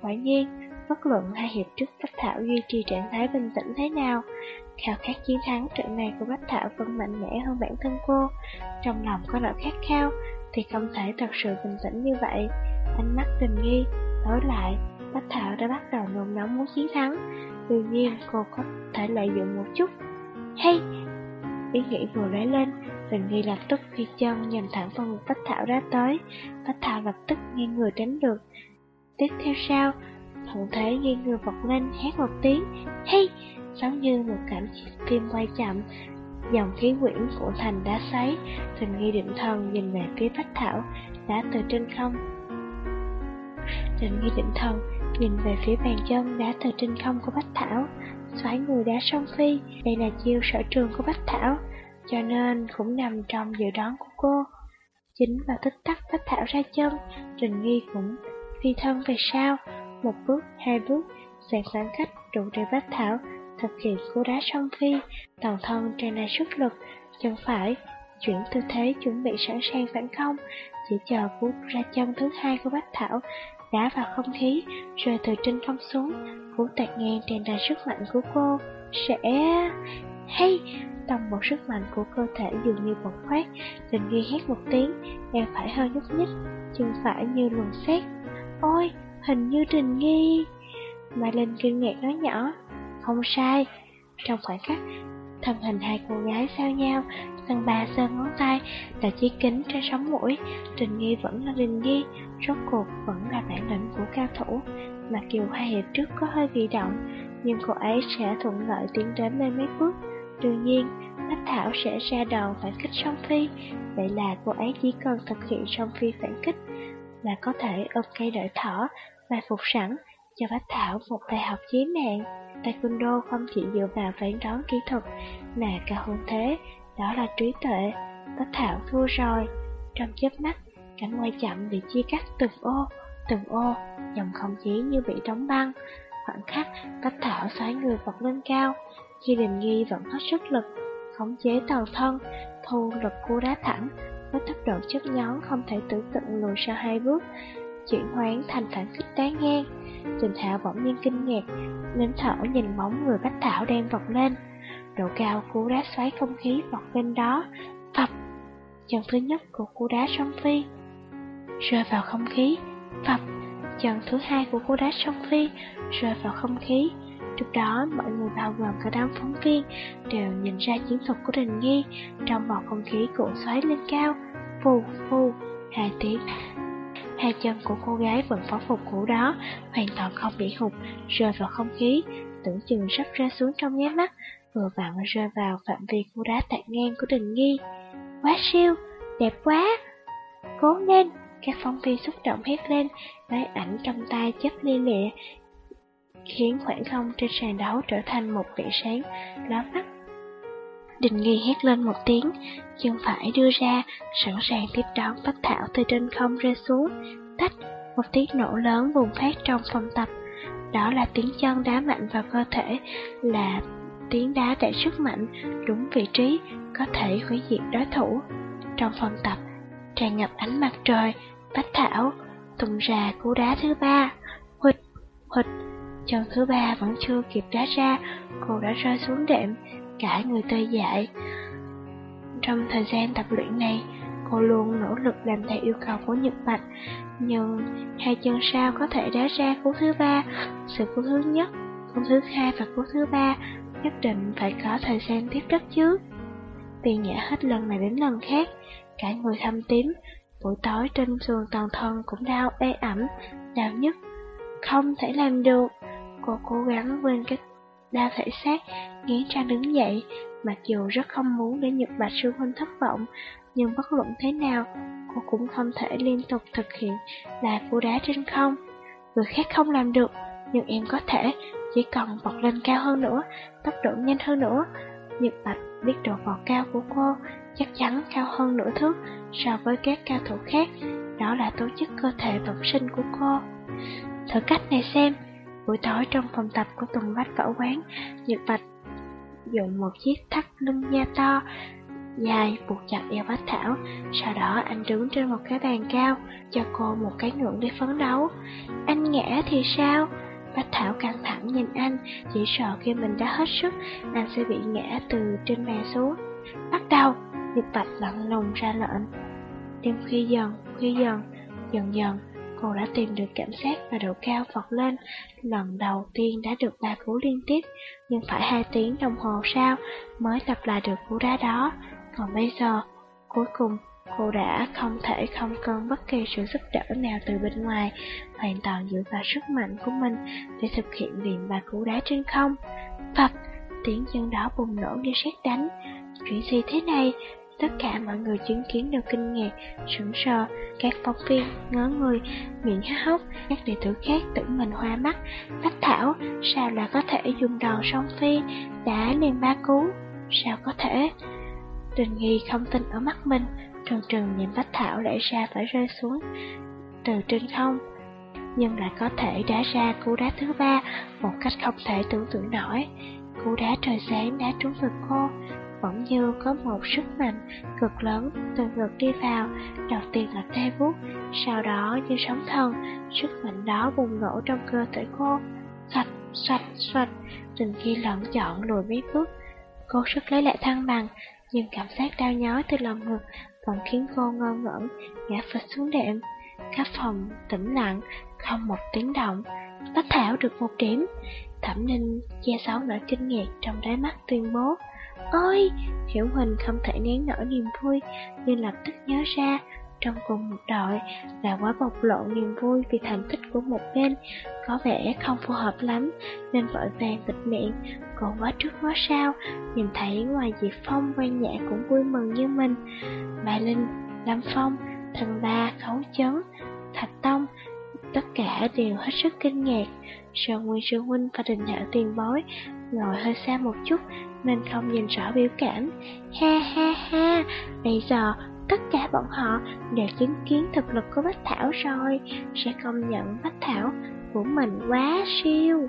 Quả nhiên, bất luận hai hiệp trước Bách Thảo duy trì trạng thái bình tĩnh thế nào, khao khát chiến thắng trận này của Bách Thảo vẫn mạnh mẽ hơn bản thân cô. Trong lòng có nỗi khát khao, thì không thể thật sự bình tĩnh như vậy. Ánh mắt Trình nghi, tối lại, Bách Thảo đã bắt đầu nôn nóng muốn chiến thắng. Đương nhiên cô có thể lợi dụng một chút. Hay! Ý nghĩ vừa lấy lên, tình nghi lập tức phi chân nhằm thẳng vào ngực Bách Thảo đã tới. Bách Thảo lập tức nghiêng người tránh được. Tiếp theo sau, thuận thế nghiêng người vọt lên hét một tiếng. Hay! Giống như một cảnh phim quay chậm, Dòng khí quyển của thành đã xoáy, Tình nghi định thần nhìn về phía Bách Thảo, đã từ trên không. Tình nghi định thần nhìn về phía bàn chân đá từ trên không của Bách Thảo, xoáy người đá song phi, đây là chiêu sở trường của Bách Thảo, cho nên cũng nằm trong dự đoán của cô. Chính vào tích tắc Bách Thảo ra chân, Trình Nghi cũng phi thân về sau, một bước, hai bước, dàn khoảng cách đủ để Bách Thảo thực hiện cú đá song phi, toàn thân tràn đầy sức lực, chân phải chuyển tư thế chuẩn bị sẵn sàng phản công, chỉ chờ cú ra chân thứ hai của Bách Thảo đá vào không khí, rơi từ trên không xuống, cú tạt ngang tràn đầy sức mạnh của cô sẽ hay toàn bộ sức mạnh của cơ thể dường như bộc phát, Đình nghi hét một tiếng, nghe phải hơi nhúc nhích, chân phải như luồng xét. Ôi, hình như Đình Nghi. Mai Linh kinh ngạc nói nhỏ, không sai. Trong khoảnh khắc, thân hình hai cô gái sao nhau, tầng ba sơn ngón tay là chiếc kính trên sóng mũi, Trình Nghi vẫn là Trình Nghi, rốt cuộc vẫn là bản lĩnh của cao thủ. Mặc dù hai hiệp trước có hơi bị động, nhưng cô ấy sẽ thuận lợi tiến đến lên mấy bước. Đương nhiên, Bách Thảo sẽ ra đầu phản kích song phi, vậy là cô ấy chỉ cần thực hiện song phi phản kích là có thể ôm cây đợi thỏ và phục sẵn cho Bách Thảo một bài học chí mạng. Taekwondo không chỉ dựa vào phán đoán kỹ thuật mà cả hơn thế, đó là trí tuệ. Bách Thảo thua rồi. Trong chớp mắt, cảnh quay chậm bị chia cắt từng ô, từng ô, dòng không khí như bị đóng băng. Khoảng khắc, Bách Thảo xoáy người vọt lên cao, khi Đình Nghi vẫn hết sức lực, khống chế tàu thân, thu lực cú đá thẳng, với tốc độ chất nhón không thể tưởng tượng lùi sau hai bước, chuyển hoán thành phản kích đá ngang. Trình Thảo bỗng nhiên kinh ngạc, nín thở nhìn bóng người Bách Thảo đang vọt lên. Độ cao cú đá xoáy không khí vọt lên đó, phập. Chân thứ nhất của cú đá song phi rơi vào không khí, phập. Chân thứ hai của cú đá song phi rơi vào không khí. Trước đó, mọi người bao gồm cả đám phóng viên đều nhìn ra chiến thuật của Đình Nghi trong bầu không khí cuộn xoáy lên cao, phù phù, hai tiếng. Hai chân của cô gái vẫn phó phục cũ đó, hoàn toàn không bị hụt, rơi vào không khí, tưởng chừng sắp rơi xuống trong nháy mắt, vừa vặn rơi vào phạm vi khu đá tạc ngang của đình nghi. Quá siêu, đẹp quá! Cố lên! Các phóng viên xúc động hét lên, máy ảnh trong tay chấp li lịa, khiến khoảng không trên sàn đấu trở thành một vẻ sáng, lóa mắt. Đình nghi hét lên một tiếng, chân phải đưa ra, sẵn sàng tiếp đón Bách Thảo từ trên không rơi xuống. Tách, một tiếng nổ lớn bùng phát trong phòng tập. Đó là tiếng chân đá mạnh vào cơ thể, là tiếng đá đầy sức mạnh, đúng vị trí, có thể hủy diệt đối thủ. Trong phòng tập, tràn ngập ánh mặt trời, Bách Thảo tung ra cú đá thứ ba, huỵch, huỵch, chân thứ ba vẫn chưa kịp đá ra, cô đã rơi xuống đệm, cả người tê dại. Trong thời gian tập luyện này, cô luôn nỗ lực làm theo yêu cầu của Nhật Bạch, nhưng hai chân sao có thể đá ra cú thứ ba, sự cú thứ nhất, cú thứ hai và cú thứ ba nhất định phải có thời gian tiếp đất chứ. Vì nhã hết lần này đến lần khác, cả người thâm tím, buổi tối trên giường toàn thân cũng đau ê ẩm, đau nhất. Không thể làm được, cô cố gắng quên cái đau thể xác, nghiến răng đứng dậy, mặc dù rất không muốn để Nhật Bạch sư huynh thất vọng, nhưng bất luận thế nào, cô cũng không thể liên tục thực hiện là vô đá trên không. Người khác không làm được, nhưng em có thể, chỉ cần vọt lên cao hơn nữa, tốc độ nhanh hơn nữa. Nhật Bạch biết độ vọt cao của cô chắc chắn cao hơn nửa thước so với các cao thủ khác, đó là tố chất cơ thể bẩm sinh của cô. Thử cách này xem, buổi tối trong phòng tập của Tùng Bách Võ Quán, Nhật Bạch dùng một chiếc thắt lưng da to, dài buộc chặt eo Bách Thảo, sau đó anh đứng trên một cái bàn cao, cho cô một cái ngưỡng để phấn đấu. Anh ngã thì sao? Bách Thảo căng thẳng nhìn anh, chỉ sợ khi mình đã hết sức, anh sẽ bị ngã từ trên mè xuống. Bắt đầu, Diệp Bạch lặng lùng ra lệnh. Đêm khi dần, khi dần, dần dần, cô đã tìm được cảm giác và độ cao vọt lên. Lần đầu tiên đã được ba cú liên tiếp, nhưng phải hai tiếng đồng hồ sau mới lặp lại được cú đá đó. Còn bây giờ, cuối cùng cô đã không thể không cần bất kỳ sự giúp đỡ nào từ bên ngoài, hoàn toàn dựa vào sức mạnh của mình để thực hiện viện ba cú đá trên không. Phật, tiếng chân đó bùng nổ như sét đánh. Chuyện gì thế này? Tất cả mọi người chứng kiến đều kinh ngạc, sững sờ, các phóng viên ngớ người, miệng há hốc, các đệ tử khác tưởng mình hoa mắt. Bách Thảo, sao là có thể dùng đòn song phi, đã liền ba cú, sao có thể? Đình nghi không tin ở mắt mình, trần trừng nhìn Bách Thảo lẽ ra phải rơi xuống từ trên không, nhưng lại có thể đá ra cú đá thứ ba một cách không thể tưởng tượng nổi. Cú đá trời sáng đá trúng ngực cô, bỗng như có một sức mạnh cực lớn từ ngực đi vào, đầu tiên là tê bút, sau đó như sóng thần, sức mạnh đó bùng nổ trong cơ thể cô. sạch, sạch, sạch, từng khi lẫn chọn lùi mấy bước, cô sức lấy lại thăng bằng, nhưng cảm giác đau nhói từ lòng ngực còn khiến cô ngơ ngẩn, ngã phịch xuống đệm. cả phòng tĩnh lặng, không một tiếng động. Bách Thảo được một điểm. Thẩm Ninh che giấu nỗi kinh ngạc trong đáy mắt tuyên bố. Ôi! Hiểu Huỳnh không thể nén nổi niềm vui, nhưng lập tức nhớ ra, trong cùng một đội là quá bộc lộ niềm vui vì thành tích của một bên. Có vẻ không phù hợp lắm nên vội vàng bịt miệng. Còn quá trước quá sau nhìn thấy ngoài Diệp Phong quan nhã cũng vui mừng như mình. Bà Linh, Lâm Phong, Thần Ba, Khấu Chấn, Thạch Tông tất cả đều hết sức kinh ngạc. Sơn Nguyên Sư Huynh và Đình Hạo tiền bối ngồi hơi xa một chút nên không nhìn rõ biểu cảm. Ha ha ha, bây giờ tất cả bọn họ đều chứng kiến thực lực của Bách Thảo rồi, sẽ công nhận Bách Thảo của mình quá siêu.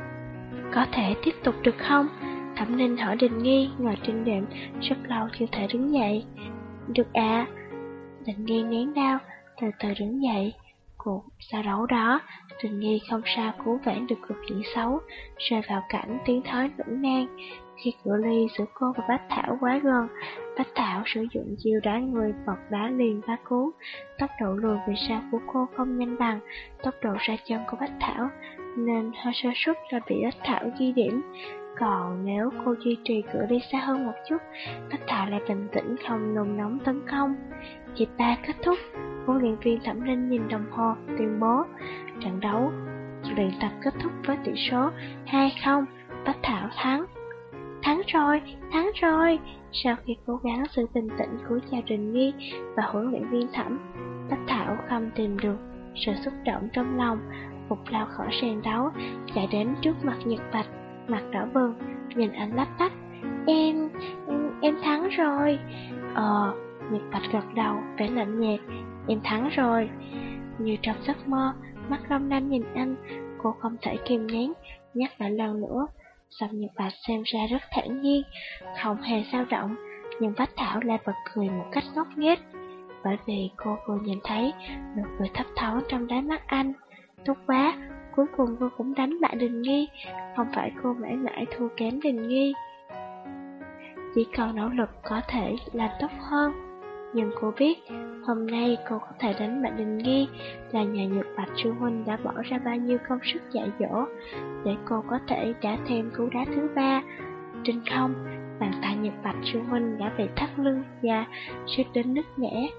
Có thể tiếp tục được không? Thẩm Ninh hỏi Đình Nghi ngồi trên đệm rất lâu chưa thể đứng dậy. Được à. Đình Nghi nén đau, từ từ đứng dậy. Cuộc sau đấu đó, Đình Nghi không sao cứu vãn được cuộc diễn xấu, rơi vào cảnh tiếng thói ngưỡng nang khi cửa ly giữa cô và Bách Thảo quá gần, Bách Thảo sử dụng chiêu đá người vọt đá liền phá cú, Tốc độ lùi về sau của cô không nhanh bằng tốc độ ra chân của Bách Thảo, nên hơi sơ suất là bị Bách Thảo ghi điểm. Còn nếu cô duy trì cửa ly xa hơn một chút, Bách Thảo lại bình tĩnh không nồng nóng tấn công. Hiệp ba kết thúc, huấn luyện viên Thẩm Linh nhìn đồng hồ, tuyên bố trận đấu luyện tập kết thúc với tỷ số 2-0, Bách Thảo thắng. Thắng rồi, thắng rồi. Sau khi cố gắng sự bình tĩnh của gia Trình Nghi và huấn luyện viên Thẩm, Bách Thảo không tìm được sự xúc động trong lòng, phục lao khỏi sàn đấu, chạy đến trước mặt Nhật Bạch, mặt đỏ bừng, nhìn anh lắp bắp. Em, em, em thắng rồi. Ờ, Nhật Bạch gật đầu, vẻ lạnh nhạt, em thắng rồi. Như trong giấc mơ, mắt long lanh nhìn anh, cô không thể kìm nén, nhắc lại lần nữa. Song Nhật Bạch xem ra rất thản nhiên, không hề sao động, nhưng Bách Thảo lại bật cười một cách ngốc nghếch. Bởi vì cô vừa nhìn thấy nụ cười thấp thoáng trong đáy mắt anh. Tốt quá, cuối cùng cô cũng đánh bại Đình Nghi, không phải cô mãi mãi thua kém Đình Nghi. Chỉ còn nỗ lực có thể làm tốt hơn. Nhưng cô biết, hôm nay cô có thể đánh bại Đình Nghi là nhà Nhật Bạch Sư Huynh đã bỏ ra bao nhiêu công sức dạy dỗ, để cô có thể trả thêm cú đá thứ ba. Trên không, bàn tay Nhật Bạch Sư Huynh đã bị thắt lưng và suýt đến nứt nẻ.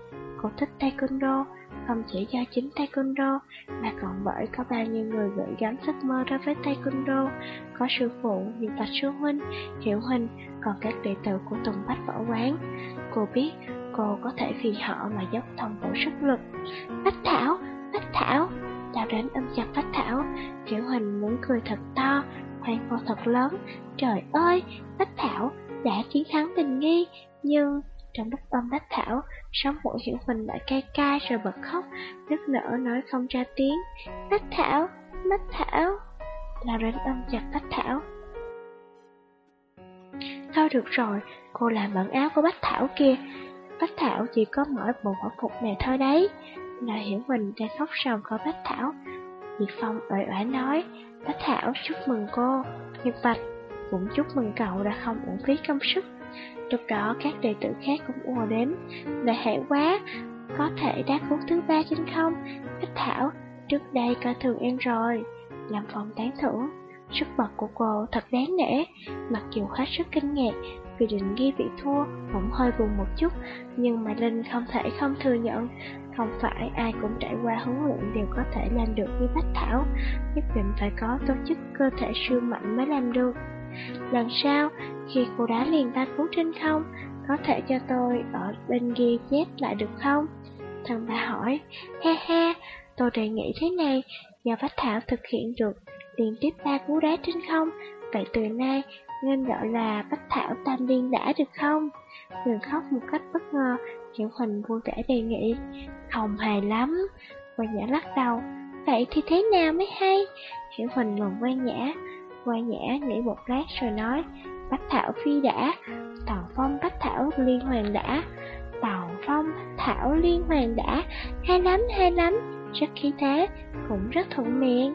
Cô thích taekwondo, không chỉ do chính taekwondo, mà còn bởi có bao nhiêu người gửi gắm giấc mơ ra với taekwondo, có sư phụ Nhật Bạch Sư Huynh, Hiểu Huynh, còn các đệ tử của Tùng Bách Võ Quán. Cô biết cô có thể vì họ mà dốc thông đủ sức lực. Bách Thảo, Bách Thảo, lao đến ôm chặt Bách Thảo, Kiểu Hình muốn cười thật to, hoan hô thật lớn. Trời ơi, Bách Thảo đã chiến thắng tình nghi, nhưng trong lúc ôm Bách Thảo, sống mũi Hiểu Hình đã cay cay rồi bật khóc, nức nở nói không ra tiếng. Bách Thảo, Bách Thảo, lao đến ôm chặt Bách Thảo. Thôi được rồi, cô làm bẩn áo của Bách Thảo kia, Bách Thảo chỉ có mỗi bộ võ phục này thôi đấy. Là hiểu mình đang khóc sầu có Bách Thảo. Diệp Phong ợi ỏi nói, Bách Thảo chúc mừng cô. Nhật Bạch cũng chúc mừng cậu đã không uổng phí công sức. Lúc đó các đệ tử khác cũng ùa đến. Lợi hại quá, có thể đá cuốn thứ ba trên không. Bách Thảo, trước đây coi thường em rồi. Làm phòng tán thưởng. Sức bật của cô thật đáng nể, mặc dù hết sức kinh ngạc vì định ghi bị thua, cũng hơi buồn một chút, nhưng mà Linh không thể không thừa nhận. Không phải ai cũng trải qua huấn luyện đều có thể làm được như Bách Thảo, nhất định phải có tố chức cơ thể siêu mạnh mới làm được. Lần sau, khi cô đá liền ba cú trên không, có thể cho tôi ở bên ghi chép lại được không? Thằng bà hỏi, ha ha, tôi đề nghị thế này, nhờ Bách Thảo thực hiện được liên tiếp ba cú đá trên không, vậy từ nay nên gọi là Bách Thảo Tam Liên đã được không? Ngừng khóc một cách bất ngờ, Hiểu Huỳnh vui vẻ đề nghị. Không hài lắm. Quan Nhã lắc đầu. Vậy thì thế nào mới hay? Hiểu Huỳnh ngừng quan Nhã. Quan Nhã nghĩ một lát rồi nói. Bách Thảo phi đã, Toàn Phong Bách Thảo liên hoàng đã. Tòng Phong Bách Thảo liên hoàng đã. Hay lắm, hay lắm. Rất khí thế, cũng rất thuận miệng.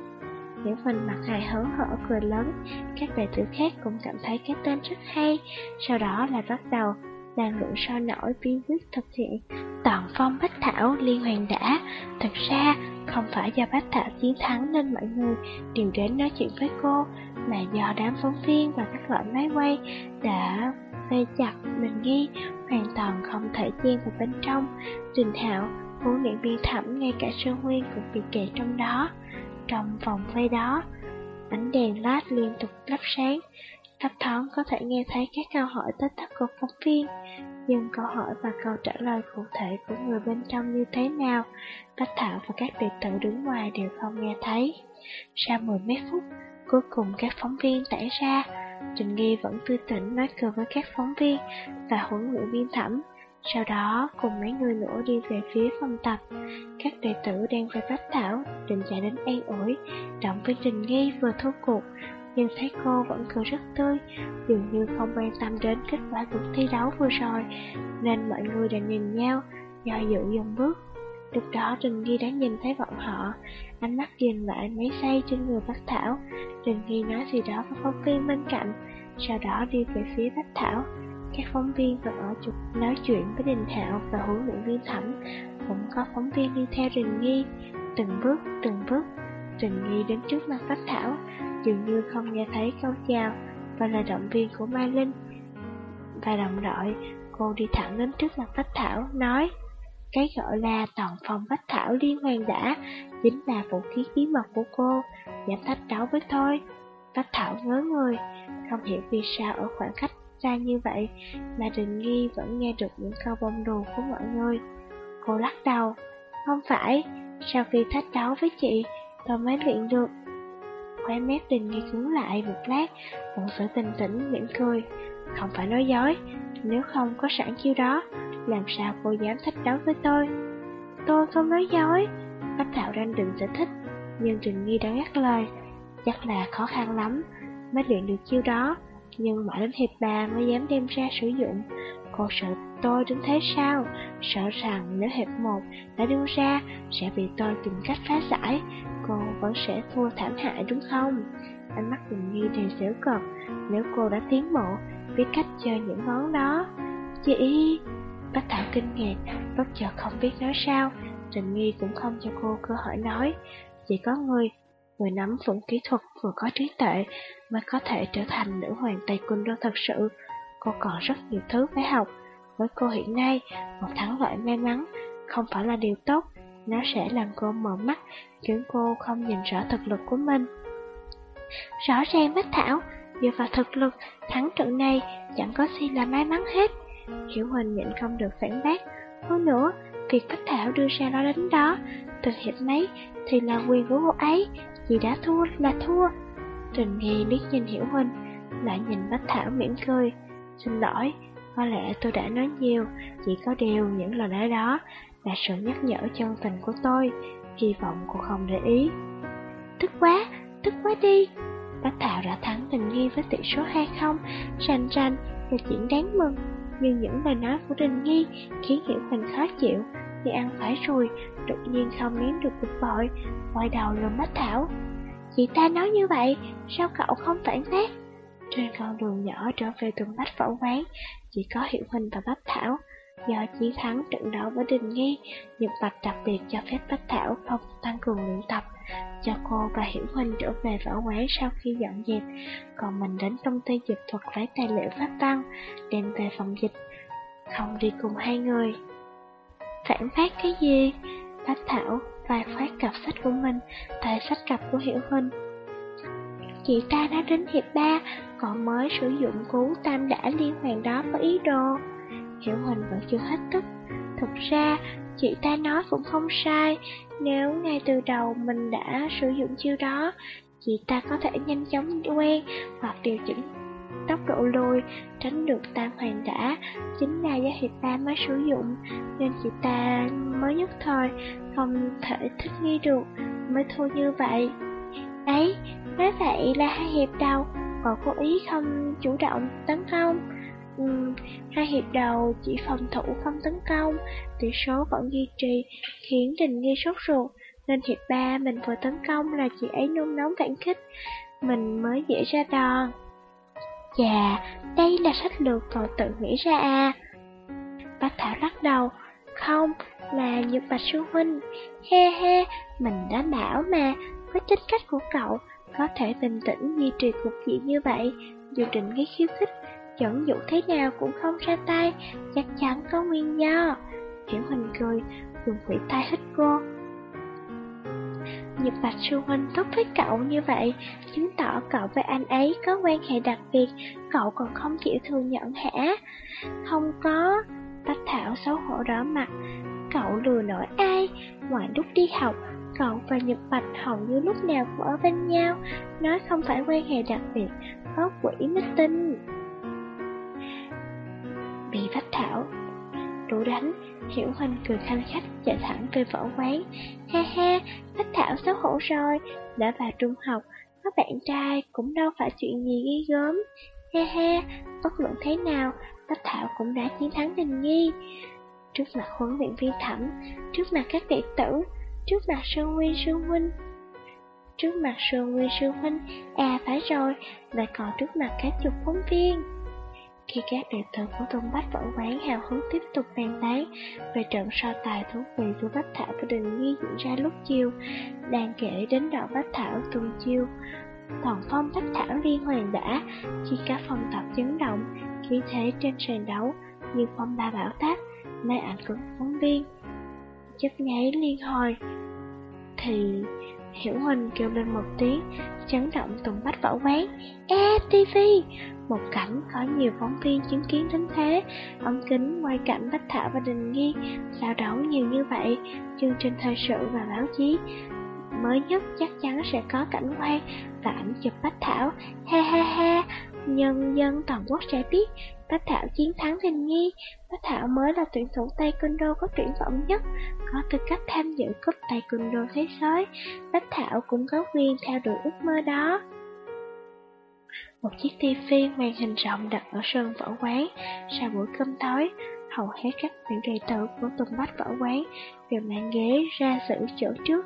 Hiểu Phình mặt hài hớn hở cười lớn, các đệ tử khác cũng cảm thấy cái tên rất hay, sau đó là bắt đầu bàn luận sôi nổi bí quyết thực hiện toàn phong bách thảo liên hoàn đã. thật ra, không phải do bách thảo chiến thắng nên mọi người đều đến nói chuyện với cô, mà do đám phóng viên và các loại máy quay đã vây chặt mình nghi, hoàn toàn không thể chen vào bên trong. Trình thảo, huấn luyện viên thẩm ngay cả Sơn Nguyên cũng bị kẹt trong đó. Trong vòng vây đó, ánh đèn lát liên tục lắp sáng, thấp thoáng có thể nghe thấy các câu hỏi tới tất của phóng viên. Nhưng câu hỏi và câu trả lời cụ thể của người bên trong như thế nào, Bách Thảo và các đệ tử đứng ngoài đều không nghe thấy. Sau mười mấy phút, cuối cùng các phóng viên tản ra, Trình Nghi vẫn tươi tỉnh nói cười với các phóng viên và huấn luyện viên thẩm. Sau đó, cùng mấy người nữa đi về phía phòng tập. Các đệ tử đang về bách thảo, định chạy đến an ủi, động viên Trình Nghi vừa thua cuộc, nhưng thấy cô vẫn cười rất tươi, dường như không quan tâm đến kết quả cuộc thi đấu vừa rồi, nên mọi người đã nhìn nhau, do dự dòng bước. Lúc đó Trình Nghi đã nhìn thấy bọn họ, ánh mắt nhìn lại mấy giây trên người Bác Thảo. Trình Nghi nói gì đó với phóng viên bên cạnh, sau đó đi về phía Bác Thảo. Các phóng viên vẫn ở chụp nói chuyện với Đình Hạo và huấn luyện viên Thẩm, cũng có phóng viên đi theo Trình Nghi, từng bước, từng bước. Trình Nghi đến trước mặt Bách Thảo, dường như không nghe thấy câu chào và là động viên của Mai Linh. Và đồng đội, cô đi thẳng đến trước mặt Bách Thảo, nói Cái gọi là toàn phòng bách thảo liên hoàn đã Chính là vũ khí bí mật của cô giảm thách đấu với thôi Bách thảo ngớ người Không hiểu vì sao ở khoảng cách xa như vậy Mà Đình Nghi vẫn nghe được những câu bông đùa của mọi người. Cô lắc đầu. Không phải, Sau khi thách đấu với chị, Tôi mới luyện được. Khóe mép Đình Nghi cứng lại một lát một sự tình tĩnh mỉm cười. Không phải nói dối, Nếu không có sẵn chiêu đó, Làm sao cô dám thách đấu với tôi? Tôi không nói dối, Bách Thảo đang định sẽ thích, Nhưng Đình Nghi đã ngắt lời. Chắc là khó khăn lắm Mới luyện được chiêu đó. Nhưng mãi đến hiệp bà mới dám đem ra sử dụng. Cô sợ tôi đến thế sao? Sợ rằng nếu hiệp một đã đưa ra, Sẽ bị tôi tìm cách phá giải. Cô vẫn sẽ thua thảm hại, đúng không? Ánh mắt tình nghi đầy xỉu cợt. Nếu cô đã tiến bộ, Biết cách chơi những món đó. Chị Bách Thảo kinh ngạc, Bất chợt không biết nói sao. Trình Nghi cũng không cho cô cơ hội nói. Chỉ có người Người nắm vững kỹ thuật vừa có trí tuệ Mới có thể trở thành nữ hoàng tây quân đô thật sự. Cô còn rất nhiều thứ phải học. Với cô hiện nay, Một thắng lợi may mắn Không phải là điều tốt. Nó sẽ làm cô mở mắt, Khiến cô không nhìn rõ thực lực của mình. Rõ ràng Bách Thảo, Dựa vào thực lực Thắng trận này, chẳng có gì là may mắn hết. Hiểu Huỳnh nhịn không được phản bác. Hơn nữa, Việc Bách Thảo đưa ra lo đánh đó, Từ hiệp mấy thì là quyền của cô ấy. Chị đã thua là thua. Trình Nghi liếc nhìn Hiểu Huynh Lại nhìn Bách Thảo mỉm cười. Xin lỗi, có lẽ tôi đã nói nhiều Chỉ có điều những lời nói đó Là sự nhắc nhở chân tình của tôi Hy vọng cô không để ý. Tức quá, tức quá đi. Bách Thảo đã thắng Trình Nghi với tỷ số 2-0 Rành rành là chuyện đáng mừng. Nhưng những lời nói của Trình Nghi Khiến Hiểu Huỳnh khó chịu thì ăn phải rồi Đột nhiên không nếm được bực bội, Quay đầu lườm Bách Thảo. Chị ta nói như vậy, Sao cậu không phản bác? Trên con đường nhỏ trở về tuần bách võ quán, Chỉ có Hiểu Huỳnh và Bách Thảo. Do chiến thắng trận đấu với Đình Nghi Nhật Bạch đặc biệt cho phép Bách Thảo không tăng cường luyện tập, Cho cô và Hiểu Huỳnh trở về võ quán sau khi dọn dẹp. Còn mình đến công ty dịch thuật lấy tài liệu phát tăng Đem về phòng dịch, Không đi cùng hai người. Phản bác cái gì? Bách Thảo vài phát cặp sách của mình tại sách cặp của Hiểu Huynh. Chị ta đã đến hiệp ba, còn mới sử dụng cú tam đã liên hoàn đó với ý đồ. Hiểu Huỳnh vẫn chưa hết tức. Thực ra, chị ta nói cũng không sai, nếu ngay từ đầu mình đã sử dụng chiêu đó, chị ta có thể nhanh chóng quen hoặc điều chỉnh tốc độ lùi, tránh được tam hoàng đã, chính là do hiệp ta mới sử dụng, nên chị ta mới nhất thời không thể thích nghi được, mới thua như vậy. Ấy, nói vậy là hai hiệp đầu, còn cố ý không chủ động tấn công. ừ, hai hiệp đầu chỉ phòng thủ không tấn công, tỷ số vẫn duy trì, khiến Trình Nghi sốt ruột, nên hiệp ba mình vừa tấn công là chị ấy nôn nóng cảnh kích, mình mới dễ ra đòn. Chà, đây là sách lược cậu tự nghĩ ra à? Bác Thảo lắc đầu, không, là Nhật Bạch Sư Huynh. He he, mình đã bảo mà, với tính cách của cậu, có thể bình tĩnh duy trì cục diện như vậy, dù định cái khiêu khích, dẫn dụ thế nào cũng không ra tay, chắc chắn có nguyên do. Hiểu Huỳnh cười, dùng quỷ tay hít cô, Nhật Bạch Sư Huynh tốt với cậu như vậy, chứng tỏ cậu với anh ấy có quan hệ đặc biệt, cậu còn không chịu thừa nhận hả? Không có, Bách Thảo xấu hổ đỏ mặt, cậu lừa nổi ai, ngoài lúc đi học, cậu và Nhật Bạch hầu như lúc nào cũng ở bên nhau, nói không phải quan hệ đặc biệt, có quỷ mới đánh, Hiểu Huynh cười khanh khách chạy thẳng về võ quán. Ha ha, Bách Thảo xấu hổ rồi, đã vào trung học, có bạn trai cũng đâu phải chuyện gì ghi gớm. Ha ha, bất luận thế nào, Bách Thảo cũng đã chiến thắng Đình Nghi. Trước mặt huấn luyện viên thẩm, trước mặt các đệ tử, trước mặt sư nguyên sư huynh. Trước mặt sư nguyên sư huynh, à phải rồi, lại còn trước mặt các chục phóng viên. Khi các đệ tử của Tôn Bách Võ Quán hào hứng tiếp tục bàn tán về trận so tài thú vị của Bách Thảo và Đình Nghi diễn ra lúc chiều, đang kể đến đoạn Bách Thảo tuần chiều. Toàn phong Bách Thảo liên hoàn đã, khi cả phòng tập chấn động, khí thế trên sàn đấu như phong ba bão táp, mê ảnh cực phóng viên. chấp nháy liên hồi. Thì Hiểu Huỳnh kêu lên một tiếng, chấn động tùng bách võ quán. Ê, TV! Một cảnh có nhiều phóng viên chứng kiến đến thế, ống kính quay cảnh Bách Thảo và Đình Nghi, sao đấu nhiều như vậy, chương trình thời sự và báo chí. Mới nhất chắc chắn sẽ có cảnh quay và ảnh chụp Bách Thảo, ha ha ha, nhân dân toàn quốc sẽ biết Bách Thảo chiến thắng Đình Nghi, Bách Thảo mới là tuyển thủ Taekwondo có triển vọng nhất, có tư cách tham dự cúp Taekwondo thế giới. Bách Thảo cũng có quyền theo đuổi ước mơ đó. Một chiếc tivi màn hình rộng đặt ở sân võ quán. Sau buổi cơm tối, hầu hết các vị đệ tử của Tùng Bách võ quán đều mang ghế ra giữ chỗ trước,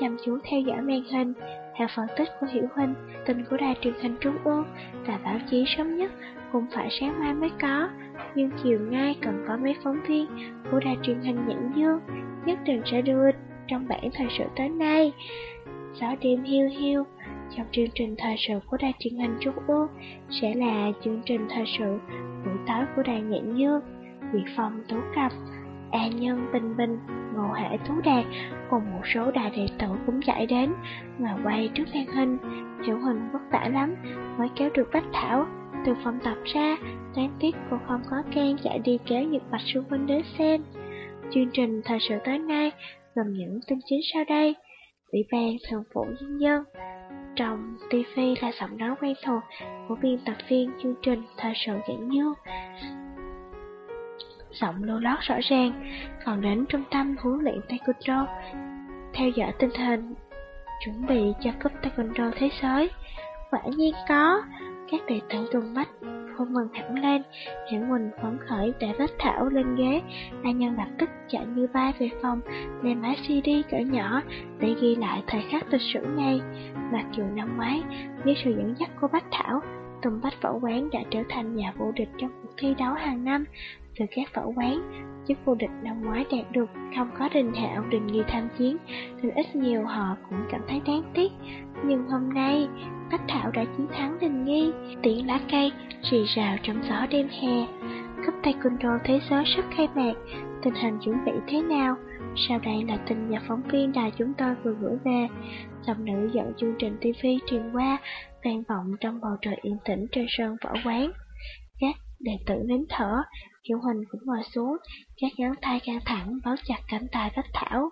chăm chú theo dõi màn hình. Theo phân tích của Hiểu Huynh, tin của đài truyền hình Trung ương và báo chí sớm nhất cũng phải sáng mai mới có, nhưng chiều nay cần có mấy phóng viên của đài truyền hình nhẫn Dương nhất định sẽ đưa trong bản thời sự tới nay. Gió đêm hiu hiu, trong chương trình thời sự của đài truyền hình Trung ương sẽ là chương trình thời sự buổi tối của đài Nhãn Dương, Việt Phong Tố Cập, A Nhân Bình Bình, Ngô Hệ Tú Đạt cùng một số đại đệ tử cũng chạy đến mà quay trước màn hình. Hiểu Hình vất vả lắm mới kéo được Bách Thảo từ phòng tập ra, đáng tiếc cô không có can chạy đi kéo Nhật Bạch xung quanh đến xem. Chương trình thời sự tối nay gồm những tin chính sau đây. Ủy ban Thường vụ Nhân dân trong TV là giọng nói quen thuộc của biên tập viên chương trình thời sự dẫn như giọng lô lót rõ ràng, còn đến trung tâm huấn luyện Taekwondo, theo dõi tình hình, chuẩn bị cho cúp Taekwondo thế giới. Quả nhiên có, các đệ tử Tùng Bách không ngừng hẳn lên, Hiển Quỳnh phấn khởi để vết thảo lên ghế, A Nhân lập tức chạy như bay về phòng, đem máy CD cỡ nhỏ để ghi lại thời khắc lịch sử này. Mặc dù năm ngoái, với sự dẫn dắt của Bách Thảo, Tùng Bách Võ Quán đã trở thành nhà vô địch trong cuộc thi đấu hàng năm, từ các võ quán. Chức vô địch năm ngoái đạt được không có đình hạo đình nghi tham chiến, nên ít nhiều họ cũng cảm thấy đáng tiếc. Nhưng hôm nay, Bách Thảo đã chiến thắng đình nghi, tiếng lá cây rì rào trong gió đêm hè. Cấp taekwondo thế giới sắp khai mạc, tình hình chuẩn bị thế nào? Sau đây là tin nhà phóng viên đài chúng tôi vừa gửi về. Giọng nữ dẫn chương trình TV truyền qua, vang vọng trong bầu trời yên tĩnh trên sân võ quán. Các đệ tử nín thở, Hiểu Huỳnh cũng ngồi xuống, các ngón tay căng thẳng bấu chặt cánh tay Bách Thảo.